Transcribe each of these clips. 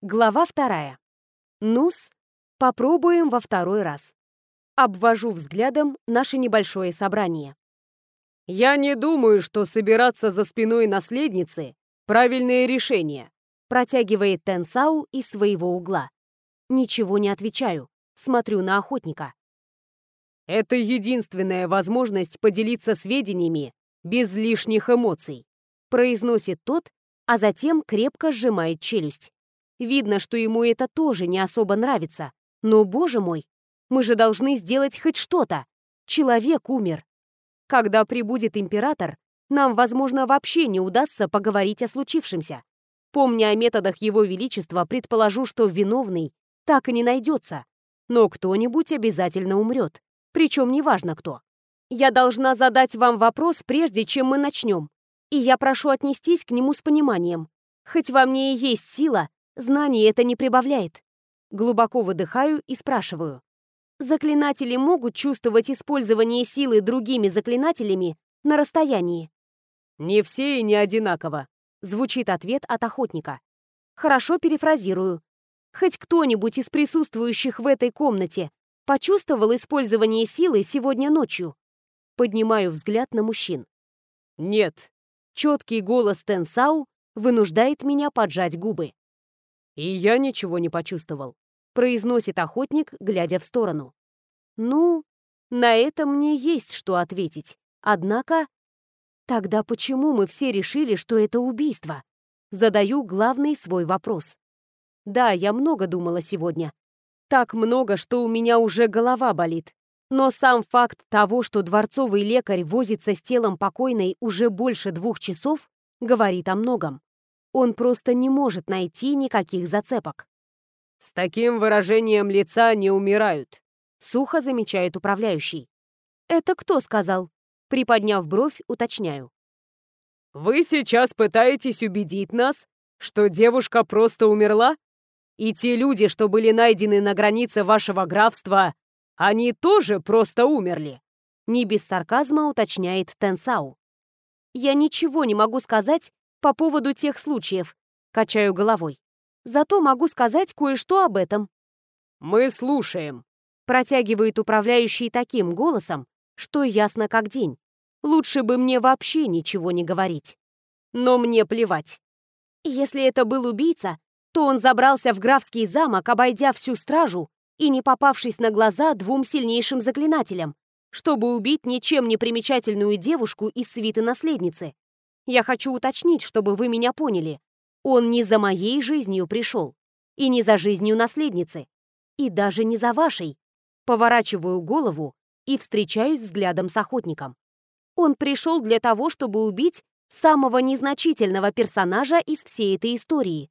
Глава вторая. Нус, попробуем во второй раз. Обвожу взглядом наше небольшое собрание. «Я не думаю, что собираться за спиной наследницы — правильное решение», протягивает Тенсау из своего угла. Ничего не отвечаю, смотрю на охотника. «Это единственная возможность поделиться сведениями без лишних эмоций», произносит тот, а затем крепко сжимает челюсть. Видно, что ему это тоже не особо нравится. Но, боже мой, мы же должны сделать хоть что-то. Человек умер. Когда прибудет император, нам, возможно, вообще не удастся поговорить о случившемся. Помня о методах его величества, предположу, что виновный так и не найдется. Но кто-нибудь обязательно умрет. Причем неважно кто. Я должна задать вам вопрос, прежде чем мы начнем. И я прошу отнестись к нему с пониманием. Хоть во мне и есть сила, Знаний это не прибавляет. Глубоко выдыхаю и спрашиваю. Заклинатели могут чувствовать использование силы другими заклинателями на расстоянии? «Не все и не одинаково», — звучит ответ от охотника. Хорошо перефразирую. Хоть кто-нибудь из присутствующих в этой комнате почувствовал использование силы сегодня ночью? Поднимаю взгляд на мужчин. «Нет». Четкий голос Тенсау вынуждает меня поджать губы. «И я ничего не почувствовал», — произносит охотник, глядя в сторону. «Ну, на это мне есть что ответить. Однако...» «Тогда почему мы все решили, что это убийство?» Задаю главный свой вопрос. Да, я много думала сегодня. Так много, что у меня уже голова болит. Но сам факт того, что дворцовый лекарь возится с телом покойной уже больше двух часов, говорит о многом. Он просто не может найти никаких зацепок. «С таким выражением лица не умирают», — сухо замечает управляющий. «Это кто сказал?» Приподняв бровь, уточняю. «Вы сейчас пытаетесь убедить нас, что девушка просто умерла? И те люди, что были найдены на границе вашего графства, они тоже просто умерли?» Не без сарказма уточняет Тенсау. «Я ничего не могу сказать по поводу тех случаев. Качаю головой. Зато могу сказать кое-что об этом. «Мы слушаем», — протягивает управляющий таким голосом, что ясно как день. Лучше бы мне вообще ничего не говорить. Но мне плевать. Если это был убийца, то он забрался в графский замок, обойдя всю стражу и не попавшись на глаза двум сильнейшим заклинателям, чтобы убить ничем не примечательную девушку из свиты наследницы. Я хочу уточнить, чтобы вы меня поняли. Он не за моей жизнью пришел. И не за жизнью наследницы. И даже не за вашей. Поворачиваю голову и встречаюсь взглядом с охотником. Он пришел для того, чтобы убить самого незначительного персонажа из всей этой истории.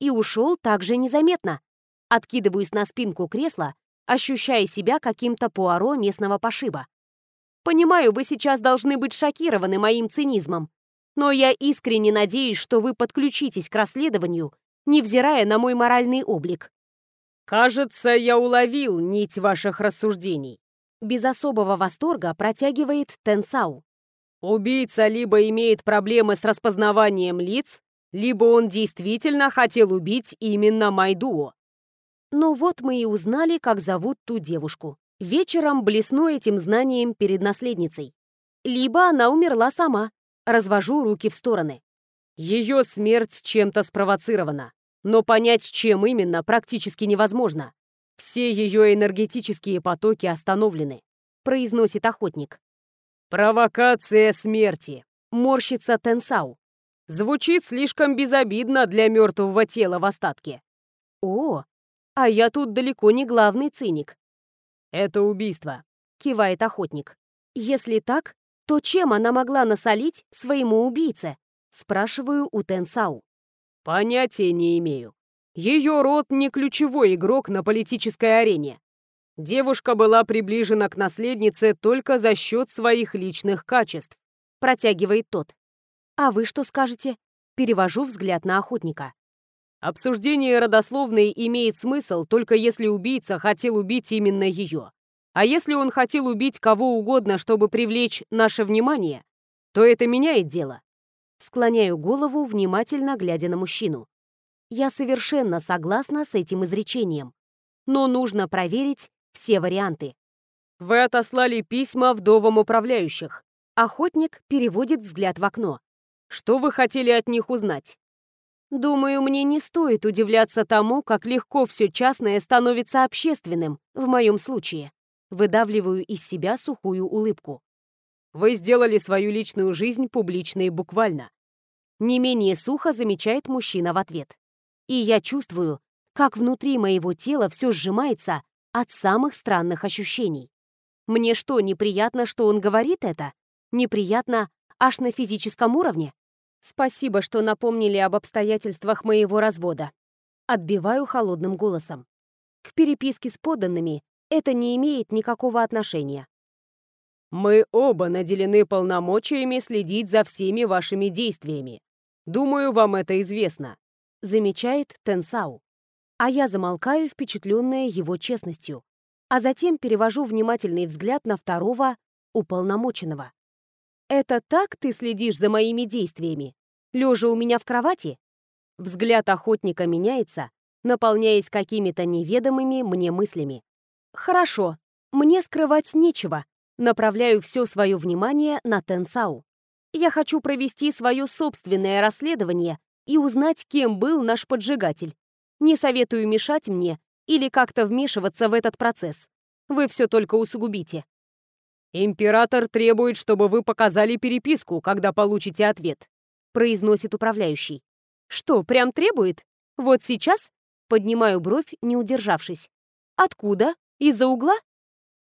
И ушел также незаметно. Откидываюсь на спинку кресла, ощущая себя каким-то пуаро местного пошиба. Понимаю, вы сейчас должны быть шокированы моим цинизмом, но я искренне надеюсь, что вы подключитесь к расследованию, невзирая на мой моральный облик. «Кажется, я уловил нить ваших рассуждений», без особого восторга протягивает Тенсау. «Убийца либо имеет проблемы с распознаванием лиц, либо он действительно хотел убить именно Майдуо». Ну вот мы и узнали, как зовут ту девушку. Вечером блесну этим знанием перед наследницей. Либо она умерла сама, Развожу руки в стороны. Ее смерть чем-то спровоцирована, но понять, чем именно, практически невозможно. Все ее энергетические потоки остановлены, произносит охотник. Провокация смерти, морщится Тенсау. Звучит слишком безобидно для мертвого тела в остатке. О, а я тут далеко не главный циник. Это убийство, кивает охотник. Если так, то чем она могла насолить своему убийце? Спрашиваю у Тенсау. Понятия не имею. Ее род не ключевой игрок на политической арене. Девушка была приближена к наследнице только за счет своих личных качеств. Протягивает тот. А вы что скажете? Перевожу взгляд на охотника. Обсуждение родословной имеет смысл только если убийца хотел убить именно ее. А если он хотел убить кого угодно, чтобы привлечь наше внимание, то это меняет дело. Склоняю голову, внимательно глядя на мужчину. Я совершенно согласна с этим изречением. Но нужно проверить все варианты. Вы отослали письма вдовам управляющих. Охотник переводит взгляд в окно. Что вы хотели от них узнать? Думаю, мне не стоит удивляться тому, как легко все частное становится общественным, в моем случае. Выдавливаю из себя сухую улыбку. Вы сделали свою личную жизнь публичной буквально. Не менее сухо замечает мужчина в ответ. И я чувствую, как внутри моего тела все сжимается от самых странных ощущений. Мне что, неприятно, что он говорит это? Неприятно аж на физическом уровне? Спасибо, что напомнили об обстоятельствах моего развода. Отбиваю холодным голосом. К переписке с подданными это не имеет никакого отношения. Мы оба наделены полномочиями следить за всеми вашими действиями. Думаю, вам это известно, замечает Тенсау. А я замолкаю, впечатленная его честностью, а затем перевожу внимательный взгляд на второго уполномоченного. «Это так ты следишь за моими действиями? Лежа у меня в кровати?» Взгляд охотника меняется, наполняясь какими-то неведомыми мне мыслями. «Хорошо, мне скрывать нечего. Направляю все свое внимание на Тенсау. Я хочу провести свое собственное расследование и узнать, кем был наш поджигатель. Не советую мешать мне или как-то вмешиваться в этот процесс. Вы все только усугубите. «Император требует, чтобы вы показали переписку, когда получите ответ», произносит управляющий. «Что, прям требует? Вот сейчас?» Поднимаю бровь, не удержавшись. «Откуда? Из-за угла?»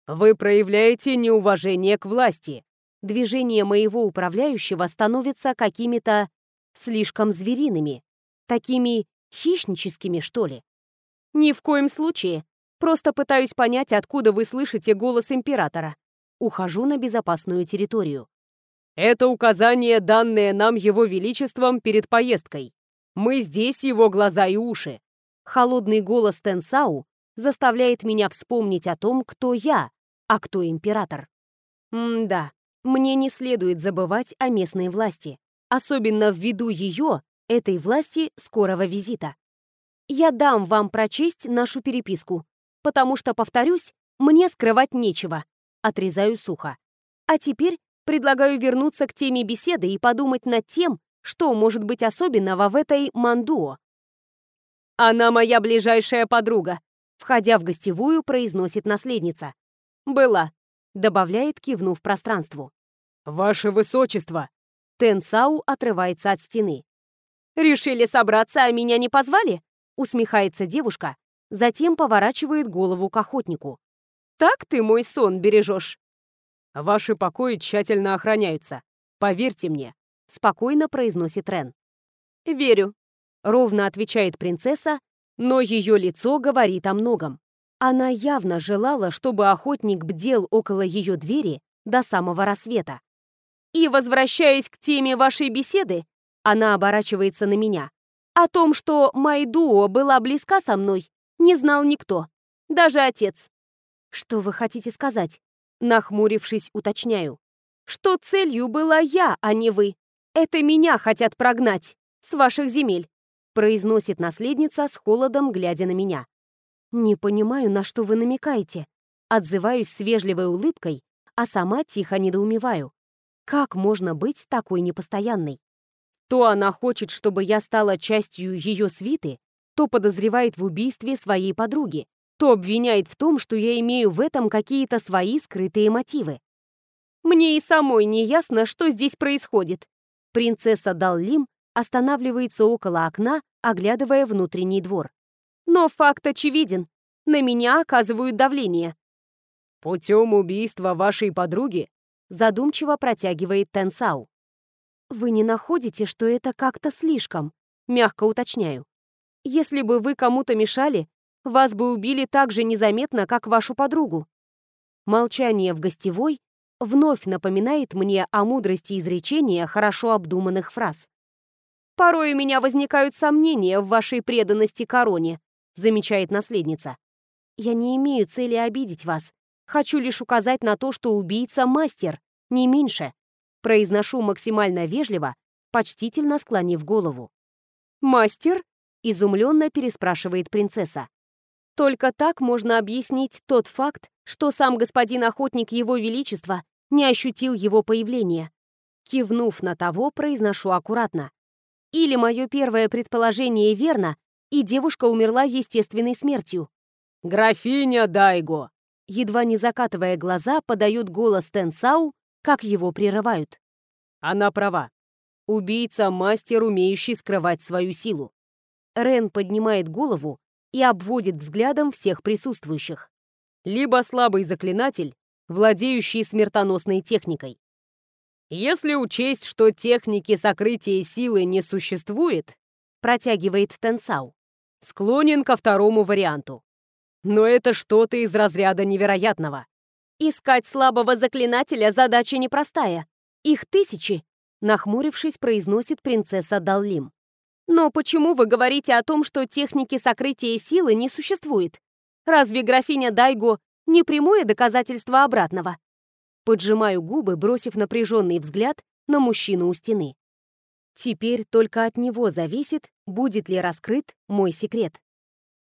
«Вы проявляете неуважение к власти». Движения моего управляющего становятся какими-то слишком звериными, такими хищническими, что ли. «Ни в коем случае. Просто пытаюсь понять, откуда вы слышите голос императора. Ухожу на безопасную территорию. Это указание, данное нам его величеством перед поездкой. Мы здесь его глаза и уши. Холодный голос Тенсау заставляет меня вспомнить о том, кто я, а кто император. М-да, мне не следует забывать о местной власти, особенно ввиду ее, этой власти, скорого визита. Я дам вам прочесть нашу переписку, потому что, повторюсь, мне скрывать нечего. Отрезаю сухо. А теперь предлагаю вернуться к теме беседы и подумать над тем, что может быть особенного в этой мандуо. «Она моя ближайшая подруга», — входя в гостевую, произносит наследница. «Была», — добавляет, кивнув пространству. «Ваше высочество!» Тенсау отрывается от стены. «Решили собраться, а меня не позвали?» — усмехается девушка, затем поворачивает голову к охотнику. Так ты мой сон бережешь. Ваши покои тщательно охраняются. Поверьте мне, спокойно произносит Рен. Верю, ровно отвечает принцесса, но ее лицо говорит о многом. Она явно желала, чтобы охотник бдел около ее двери до самого рассвета. И, возвращаясь к теме вашей беседы, она оборачивается на меня. О том, что Майдуо была близка со мной, не знал никто, даже отец. «Что вы хотите сказать?» Нахмурившись, уточняю. «Что целью была я, а не вы. Это меня хотят прогнать с ваших земель», произносит наследница с холодом, глядя на меня. «Не понимаю, на что вы намекаете». Отзываюсь с вежливой улыбкой, а сама тихо недоумеваю. Как можно быть такой непостоянной? То она хочет, чтобы я стала частью ее свиты, то подозревает в убийстве своей подруги, то обвиняет в том, что я имею в этом какие-то свои скрытые мотивы. Мне и самой не ясно, что здесь происходит. Принцесса Даллим останавливается около окна, оглядывая внутренний двор. Но факт очевиден. На меня оказывают давление. «Путем убийства вашей подруги?» задумчиво протягивает Тенсау. «Вы не находите, что это как-то слишком?» Мягко уточняю. «Если бы вы кому-то мешали, вас бы убили так же незаметно, как вашу подругу. Молчание в гостевой вновь напоминает мне о мудрости изречения хорошо обдуманных фраз. «Порой у меня возникают сомнения в вашей преданности короне», замечает наследница. «Я не имею цели обидеть вас. Хочу лишь указать на то, что убийца — мастер, не меньше». Произношу максимально вежливо, почтительно склонив голову. «Мастер?» Изумленно переспрашивает принцесса. Только так можно объяснить тот факт, что сам господин охотник Его Величества не ощутил его появления. Кивнув на того, произношу аккуратно. Или мое первое предположение верно, и девушка умерла естественной смертью. «Графиня Дайго!» Едва не закатывая глаза, подают голос Тенсау, как его прерывают. Она права. Убийца — мастер, умеющий скрывать свою силу. Рен поднимает голову и обводит взглядом всех присутствующих. Либо слабый заклинатель, владеющий смертоносной техникой. Если учесть, что техники сокрытия силы не существует, протягивает Тенсау, склонен ко второму варианту. Но это что-то из разряда невероятного. Искать слабого заклинателя задача непростая. Их тысячи, нахмурившись, произносит принцесса Даллим. Но почему вы говорите о том, что техники сокрытия силы не существует? Разве графиня Дайго не прямое доказательство обратного? Поджимаю губы, бросив напряженный взгляд на мужчину у стены. Теперь только от него зависит, будет ли раскрыт мой секрет.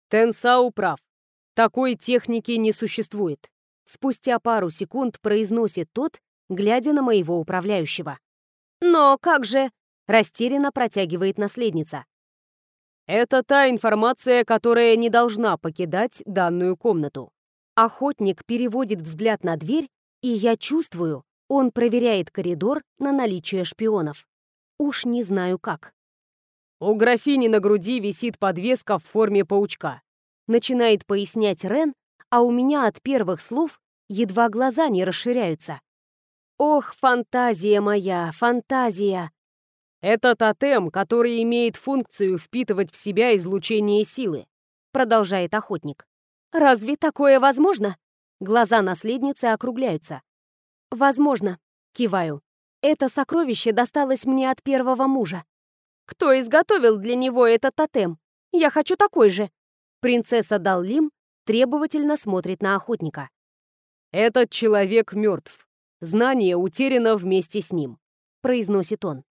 Тенсау прав. Такой техники не существует. Спустя пару секунд произносит тот, глядя на моего управляющего. Но как же... Растерянно протягивает наследница. Это та информация, которая не должна покидать данную комнату. Охотник переводит взгляд на дверь и я чувствую, он проверяет коридор на наличие шпионов. Уж не знаю как. У графини на груди висит подвеска в форме паучка. Начинает пояснять Рен, а у меня от первых слов едва глаза не расширяются. Ох, фантазия моя, фантазия. Это тотем, который имеет функцию впитывать в себя излучение силы, продолжает охотник. Разве такое возможно? Глаза наследницы округляются. «Возможно», — киваю. «Это сокровище досталось мне от первого мужа». «Кто изготовил для него этот тотем? Я хочу такой же». Принцесса Даллим требовательно смотрит на охотника. «Этот человек мертв. Знание утеряно вместе с ним», — произносит он.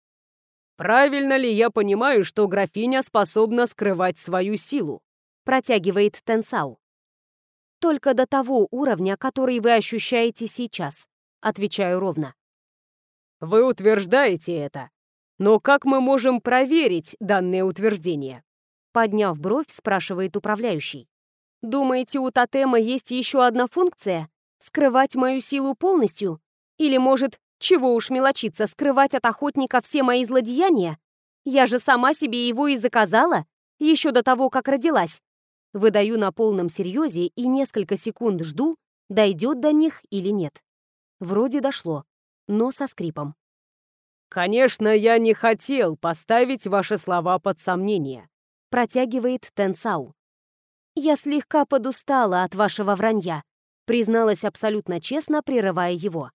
«Правильно ли я понимаю, что графиня способна скрывать свою силу?» — протягивает Тенсау. Только до того уровня, который вы ощущаете сейчас. Отвечаю ровно. Вы утверждаете это. Но как мы можем проверить данное утверждение? Подняв бровь, спрашивает управляющий. Думаете, у тотема есть еще одна функция? Скрывать мою силу полностью? Или, может, чего уж мелочиться, скрывать от охотника все мои злодеяния? Я же сама себе его и заказала, еще до того, как родилась. Выдаю на полном серьезе и несколько секунд жду, дойдет до них или нет. Вроде дошло, но со скрипом. «Конечно, я не хотел поставить ваши слова под сомнение», протягивает Тенсау. «Я слегка подустала от вашего вранья», призналась абсолютно честно, прерывая его.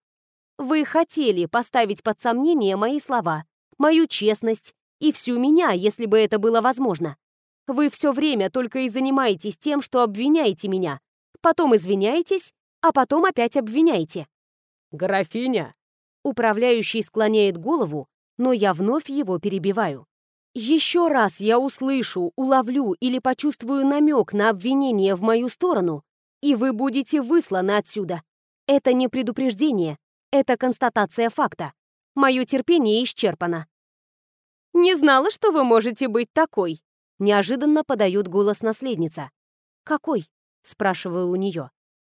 «Вы хотели поставить под сомнение мои слова, мою честность и всю меня, если бы это было возможно. Вы все время только и занимаетесь тем, что обвиняете меня. Потом извиняетесь, а потом опять обвиняете. Графиня. Управляющий склоняет голову, но я вновь его перебиваю. Еще раз я услышу, уловлю или почувствую намек на обвинение в мою сторону, и вы будете высланы отсюда. Это не предупреждение, это констатация факта. Мое терпение исчерпано. Не знала, что вы можете быть такой, Неожиданно подает голос наследница. «Какой?» — спрашиваю у нее.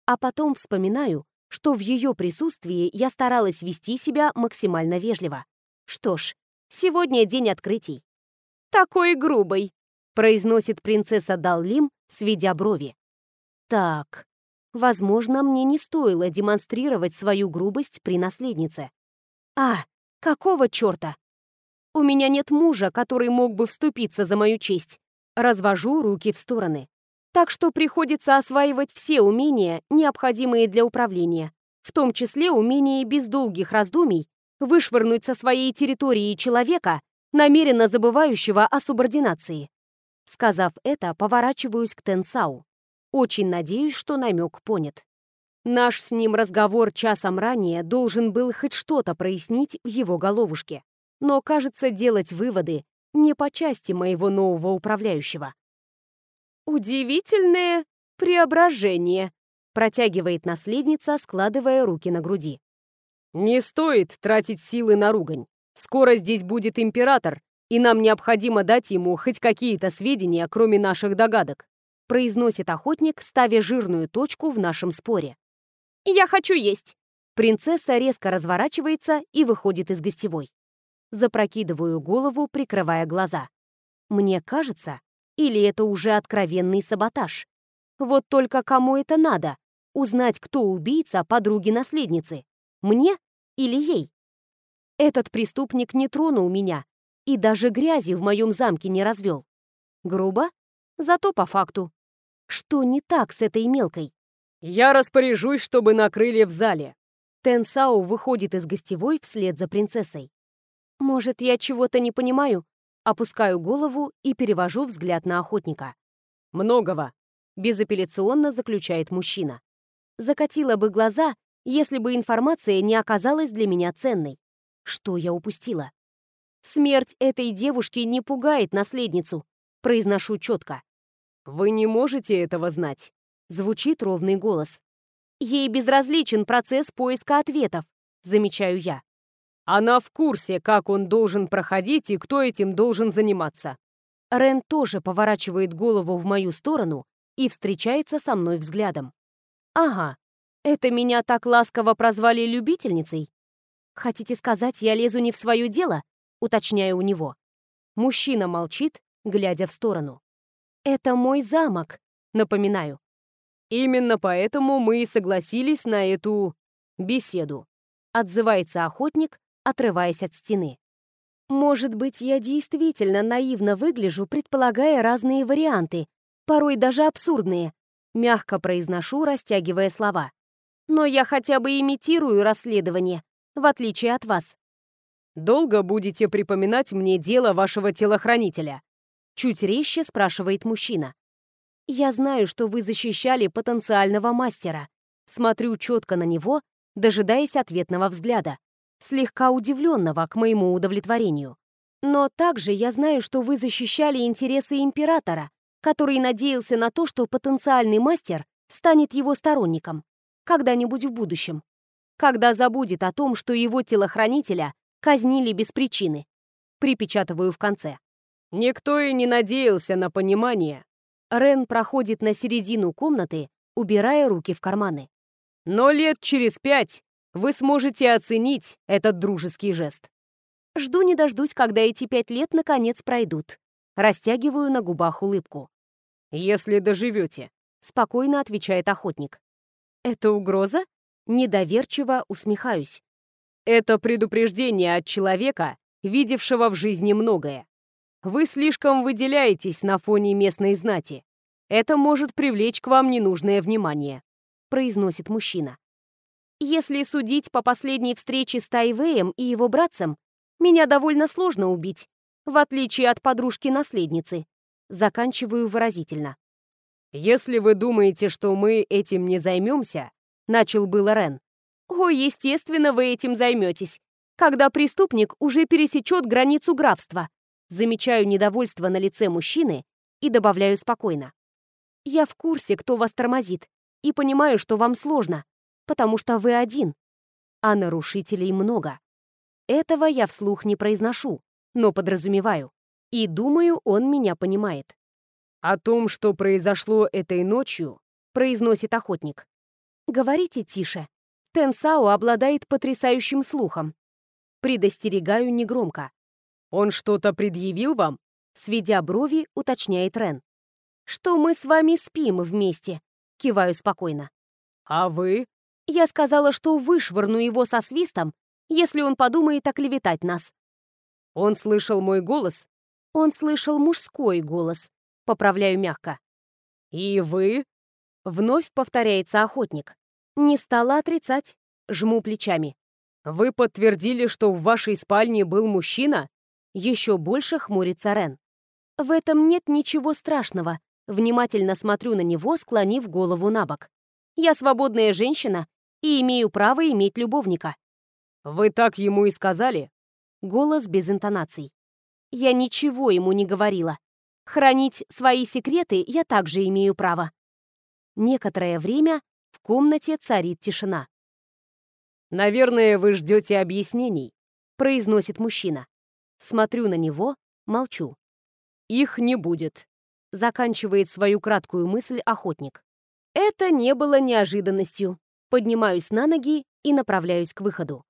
А потом вспоминаю, что в ее присутствии я старалась вести себя максимально вежливо. Что ж, сегодня день открытий. «Такой грубый», — произносит принцесса Даллим, сведя брови. «Так, возможно, мне не стоило демонстрировать свою грубость при наследнице. А, какого черта? У меня нет мужа, который мог бы вступиться за мою честь. Развожу руки в стороны. Так что приходится осваивать все умения, необходимые для управления, в том числе умение без долгих раздумий вышвырнуть со своей территории человека, намеренно забывающего о субординации. Сказав это, поворачиваюсь к Тенсау. Очень надеюсь, что намек понят. Наш с ним разговор часом ранее должен был хоть что-то прояснить в его головушке но, кажется, делать выводы не по части моего нового управляющего. «Удивительное преображение», — протягивает наследница, складывая руки на груди. «Не стоит тратить силы на ругань. Скоро здесь будет император, и нам необходимо дать ему хоть какие-то сведения, кроме наших догадок», — произносит охотник, ставя жирную точку в нашем споре. «Я хочу есть!» Принцесса резко разворачивается и выходит из гостевой. Запрокидываю голову, прикрывая глаза. Мне кажется, или это уже откровенный саботаж? Вот только кому это надо? Узнать, кто убийца подруги-наследницы? Мне или ей? Этот преступник не тронул меня и даже грязи в моем замке не развел. Грубо? Зато по факту. Что не так с этой мелкой? «Я распоряжусь, чтобы накрыли в зале», Тенсао выходит из гостевой вслед за принцессой. Может, я чего-то не понимаю? Опускаю голову и перевожу взгляд на охотника. «Многого», — безапелляционно заключает мужчина. Закатила бы глаза, если бы информация не оказалась для меня ценной. Что я упустила? Смерть этой девушки не пугает наследницу, произношу четко. «Вы не можете этого знать», — звучит ровный голос. Ей безразличен процесс поиска ответов, замечаю я. Она в курсе, как он должен проходить и кто этим должен заниматься. Рен тоже поворачивает голову в мою сторону и встречается со мной взглядом. Ага, это меня так ласково прозвали любительницей? Хотите сказать, я лезу не в свое дело? Уточняю у него. Мужчина молчит, глядя в сторону. Это мой замок, напоминаю. Именно поэтому мы и согласились на эту беседу. Отзывается охотник, отрываясь от стены. Может быть, я действительно наивно выгляжу, предполагая разные варианты, порой даже абсурдные. Мягко произношу, растягивая слова. Но я хотя бы имитирую расследование, в отличие от вас. «Долго будете припоминать мне дело вашего телохранителя?» Чуть резче спрашивает мужчина. Я знаю, что вы защищали потенциального мастера. Смотрю четко на него, дожидаясь ответного взгляда, слегка удивленного к моему удовлетворению. Но также я знаю, что вы защищали интересы императора, который надеялся на то, что потенциальный мастер станет его сторонником когда-нибудь в будущем, когда забудет о том, что его телохранителя казнили без причины. Припечатываю в конце. Никто и не надеялся на понимание, Рен проходит на середину комнаты, убирая руки в карманы. «Но лет через пять вы сможете оценить этот дружеский жест». Жду не дождусь, когда эти пять лет наконец пройдут. Растягиваю на губах улыбку. «Если доживете», — спокойно отвечает охотник. «Это угроза?» Недоверчиво усмехаюсь. «Это предупреждение от человека, видевшего в жизни многое. Вы слишком выделяетесь на фоне местной знати. Это может привлечь к вам ненужное внимание», — произносит мужчина. «Если судить по последней встрече с Тайвеем и его братцем, меня довольно сложно убить, в отличие от подружки-наследницы». Заканчиваю выразительно. «Если вы думаете, что мы этим не займемся», — начал было Рен. «О, естественно, вы этим займетесь, когда преступник уже пересечет границу графства», Замечаю недовольство на лице мужчины и добавляю спокойно. «Я в курсе, кто вас тормозит, и понимаю, что вам сложно, потому что вы один, а нарушителей много. Этого я вслух не произношу, но подразумеваю, и думаю, он меня понимает». «О том, что произошло этой ночью», — произносит охотник. «Говорите тише. Тенсао обладает потрясающим слухом. Предостерегаю негромко. «Он что-то предъявил вам?» Сведя брови, уточняет Рен. «Что мы с вами спим вместе?» Киваю спокойно. «А вы?» Я сказала, что вышвырну его со свистом, если он подумает оклеветать нас. Он слышал мой голос? Он слышал мужской голос. Поправляю мягко. «И вы?» Вновь повторяется охотник. Не стала отрицать. Жму плечами. «Вы подтвердили, что в вашей спальне был мужчина?» Еще больше хмурится Рен. В этом нет ничего страшного. Внимательно смотрю на него, склонив голову на бок. Я свободная женщина и имею право иметь любовника. Вы так ему и сказали? Голос без интонаций. Я ничего ему не говорила. Хранить свои секреты я также имею право. Некоторое время в комнате царит тишина. «Наверное, вы ждете объяснений», — произносит мужчина. Смотрю на него, молчу. «Их не будет», — заканчивает свою краткую мысль охотник. Это не было неожиданностью. Поднимаюсь на ноги и направляюсь к выходу.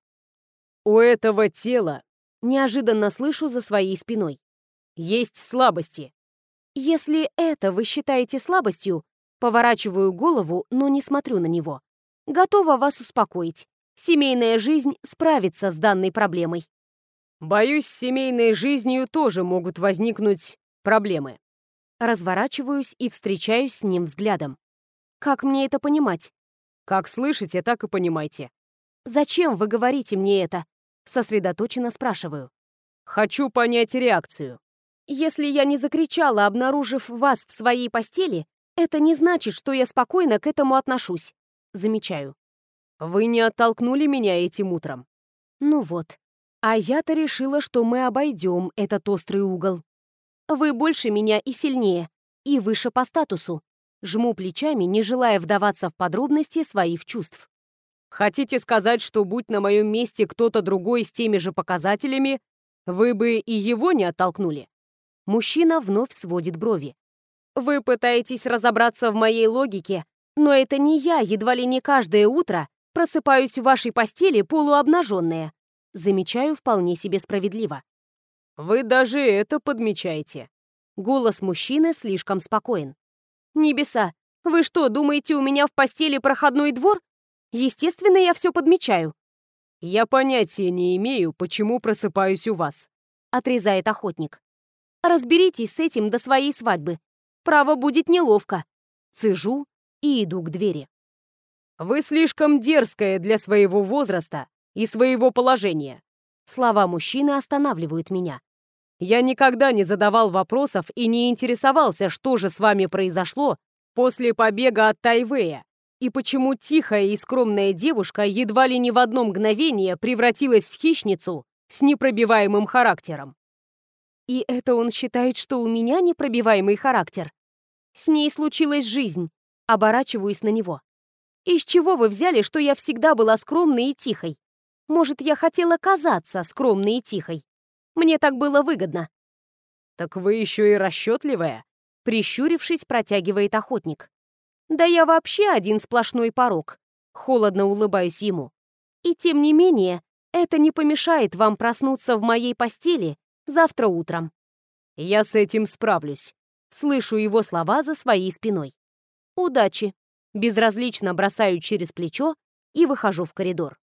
«У этого тела», — неожиданно слышу за своей спиной, — «есть слабости». Если это вы считаете слабостью, поворачиваю голову, но не смотрю на него. Готова вас успокоить. Семейная жизнь справится с данной проблемой. Боюсь, с семейной жизнью тоже могут возникнуть проблемы. Разворачиваюсь и встречаюсь с ним взглядом. Как мне это понимать? Как слышите, так и понимайте. Зачем вы говорите мне это? Сосредоточенно спрашиваю. Хочу понять реакцию. Если я не закричала, обнаружив вас в своей постели, это не значит, что я спокойно к этому отношусь. Замечаю. Вы не оттолкнули меня этим утром. Ну вот. А я-то решила, что мы обойдем этот острый угол. Вы больше меня и сильнее, и выше по статусу. Жму плечами, не желая вдаваться в подробности своих чувств. Хотите сказать, что будь на моем месте кто-то другой с теми же показателями, вы бы и его не оттолкнули? Мужчина вновь сводит брови. Вы пытаетесь разобраться в моей логике, но это не я едва ли не каждое утро Просыпаюсь в вашей постели полуобнаженная. Замечаю вполне себе справедливо. Вы даже это подмечаете. Голос мужчины слишком спокоен. Небеса, вы что, думаете, у меня в постели проходной двор? Естественно, я все подмечаю. Я понятия не имею, почему просыпаюсь у вас. Отрезает охотник. Разберитесь с этим до своей свадьбы. Право будет неловко. Цежу и иду к двери. Вы слишком дерзкая для своего возраста и своего положения. Слова мужчины останавливают меня. Я никогда не задавал вопросов и не интересовался, что же с вами произошло после побега от Тайвея, и почему тихая и скромная девушка едва ли не в одно мгновение превратилась в хищницу с непробиваемым характером. И это он считает, что у меня непробиваемый характер. С ней случилась жизнь. Оборачиваюсь на него. Из чего вы взяли, что я всегда была скромной и тихой? Может, я хотела казаться скромной и тихой? Мне так было выгодно. Так вы еще и расчетливая? Прищурившись, протягивает охотник. Да я вообще один сплошной порог. Холодно улыбаюсь ему. И тем не менее, это не помешает вам проснуться в моей постели завтра утром. Я с этим справлюсь. Слышу его слова за своей спиной. Удачи. Безразлично бросаю через плечо и выхожу в коридор.